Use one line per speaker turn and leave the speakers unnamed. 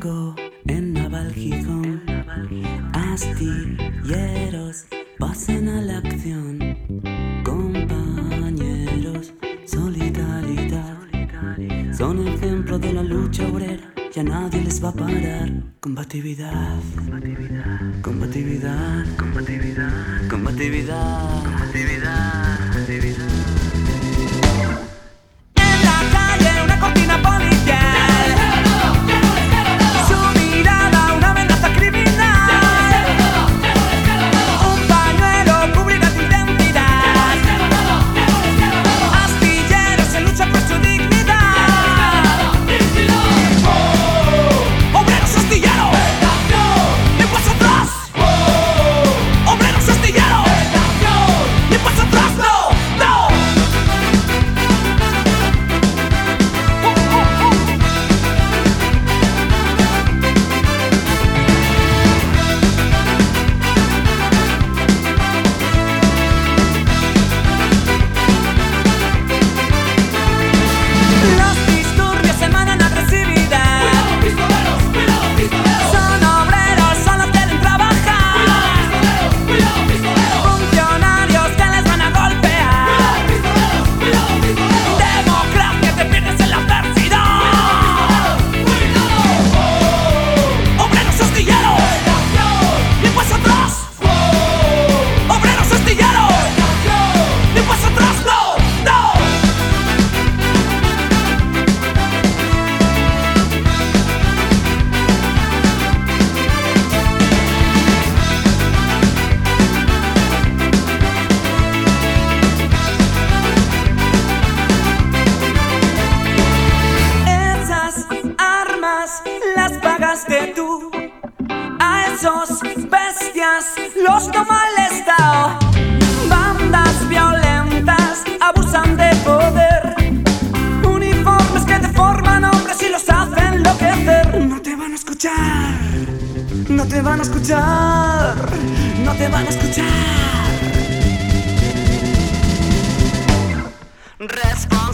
En Naval Gijón. Astilleros pasen a la acción. Compañeros, solidaridad. Son ejemplo de la lucha obrera. Ya nadie les va a parar. Combatividad, combatividad, combatividad, combatividad, combatividad.
los que mal estado. Bandas violentas abusan de poder. Uniformes que deforman hombres y los hacen enloquecer. No te van a escuchar, no te van a escuchar, no te van a escuchar. Responde.